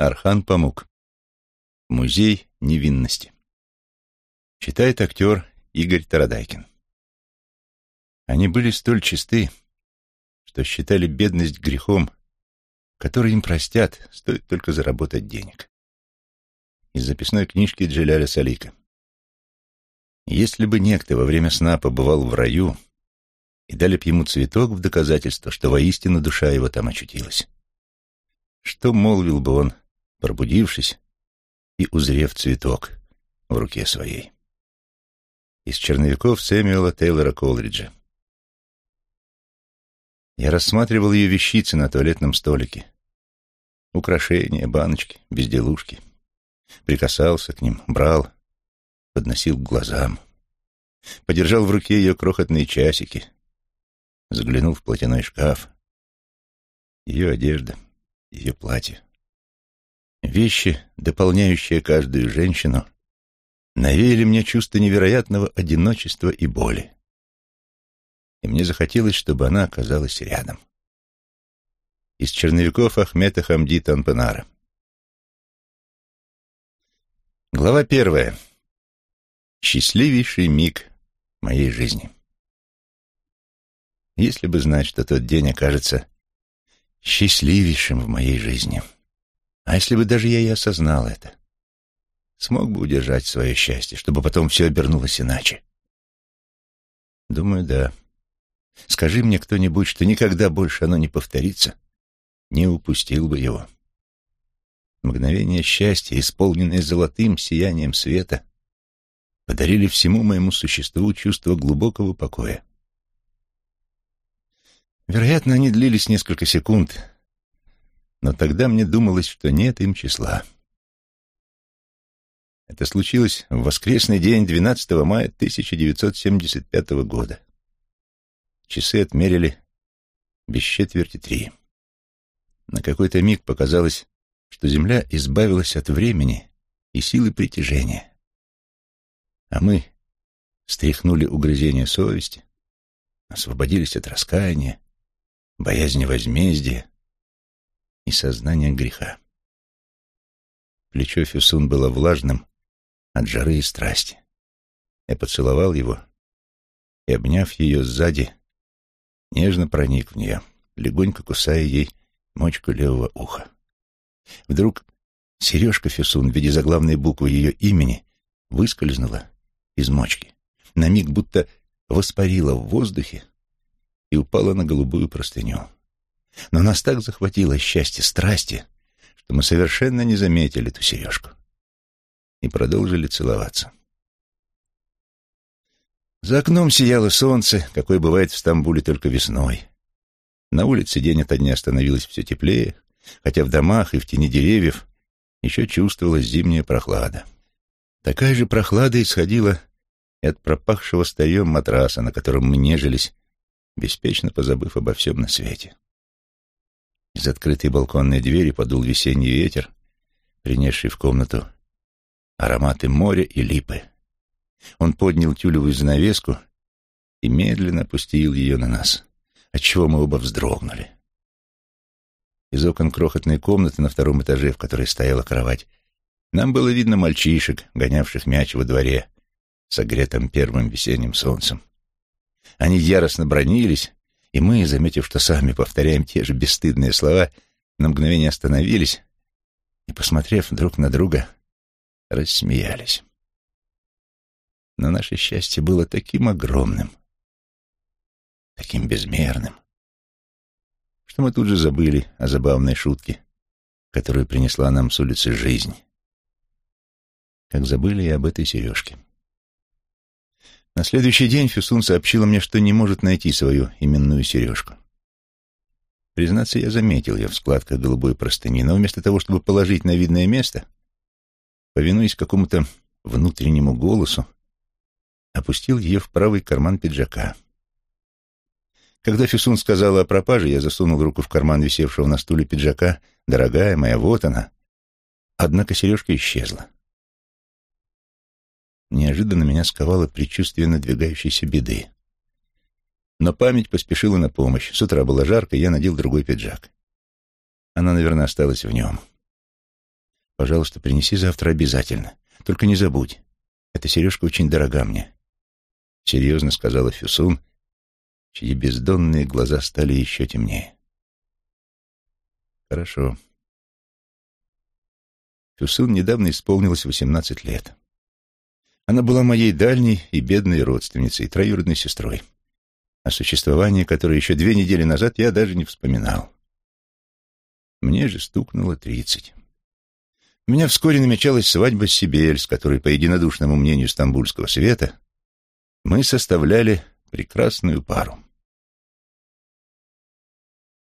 Архан Памук. Музей невинности. Читает актер Игорь Тарадайкин. Они были столь чисты, что считали бедность грехом, который им простят, стоит только заработать денег. Из записной книжки Джеляля Салика. Если бы некто во время сна побывал в раю и дали б ему цветок в доказательство, что воистину душа его там очутилась, что молвил бы он пробудившись и узрев цветок в руке своей. Из черновиков Сэмюэла Тейлора Колриджа. Я рассматривал ее вещицы на туалетном столике. Украшения, баночки, безделушки. Прикасался к ним, брал, подносил к глазам. Подержал в руке ее крохотные часики. Заглянул в платяной шкаф. Ее одежда, ее платье. Вещи, дополняющие каждую женщину, навеяли мне чувство невероятного одиночества и боли. И мне захотелось, чтобы она оказалась рядом. Из черновиков Ахмета Хамди Танпанара. Глава первая. Счастливейший миг моей жизни. Если бы знать, что тот день окажется счастливейшим в моей жизни. А если бы даже я и осознал это? Смог бы удержать свое счастье, чтобы потом все обернулось иначе? Думаю, да. Скажи мне кто-нибудь, что никогда больше оно не повторится, не упустил бы его. Мгновение счастья, исполненное золотым сиянием света, подарили всему моему существу чувство глубокого покоя. Вероятно, они длились несколько секунд, но тогда мне думалось, что нет им числа. Это случилось в воскресный день 12 мая 1975 года. Часы отмерили без четверти три. На какой-то миг показалось, что Земля избавилась от времени и силы притяжения. А мы стряхнули угрызение совести, освободились от раскаяния, боязни возмездия, и сознание греха. Плечо Фюсун было влажным от жары и страсти. Я поцеловал его и, обняв ее сзади, нежно проник в нее, легонько кусая ей мочку левого уха. Вдруг сережка Фюсун в виде заглавной буквы ее имени выскользнула из мочки, на миг будто воспарила в воздухе и упала на голубую простыню. Но нас так захватило счастье страсти, что мы совершенно не заметили эту сережку и продолжили целоваться. За окном сияло солнце, какое бывает в Стамбуле только весной. На улице день ото дня становилось все теплее, хотя в домах и в тени деревьев еще чувствовалась зимняя прохлада. Такая же прохлада исходила и от пропахшего старьем матраса, на котором мы нежились, беспечно позабыв обо всем на свете. Из открытой балконной двери подул весенний ветер, принесший в комнату ароматы моря и липы. Он поднял тюлевую занавеску и медленно опустил ее на нас, отчего мы оба вздрогнули. Из окон крохотной комнаты на втором этаже, в которой стояла кровать, нам было видно мальчишек, гонявших мяч во дворе, согретым первым весенним солнцем. Они яростно бронились, и мы, заметив, что сами повторяем те же бесстыдные слова, на мгновение остановились и, посмотрев друг на друга, рассмеялись. Но наше счастье было таким огромным, таким безмерным, что мы тут же забыли о забавной шутке, которую принесла нам с улицы жизнь, как забыли и об этой сережке. На следующий день Фюсун сообщила мне, что не может найти свою именную сережку. Признаться, я заметил ее в складках голубой простыни, но вместо того, чтобы положить на видное место, повинуясь какому-то внутреннему голосу, опустил ее в правый карман пиджака. Когда Фюсун сказала о пропаже, я засунул руку в карман висевшего на стуле пиджака. «Дорогая моя, вот она!» Однако сережка исчезла. Неожиданно меня сковало предчувствие надвигающейся беды. Но память поспешила на помощь. С утра было жарко, я надел другой пиджак. Она, наверное, осталась в нем. Пожалуйста, принеси завтра обязательно. Только не забудь. Эта сережка очень дорога мне. Серьезно сказала Фюсун, чьи бездонные глаза стали еще темнее. Хорошо. Фюсун недавно исполнилось восемнадцать лет. Она была моей дальней и бедной родственницей, троюродной сестрой, о существовании которой еще две недели назад я даже не вспоминал. Мне же стукнуло тридцать. У меня вскоре намечалась свадьба с Сибель, с которой, по единодушному мнению стамбульского света, мы составляли прекрасную пару.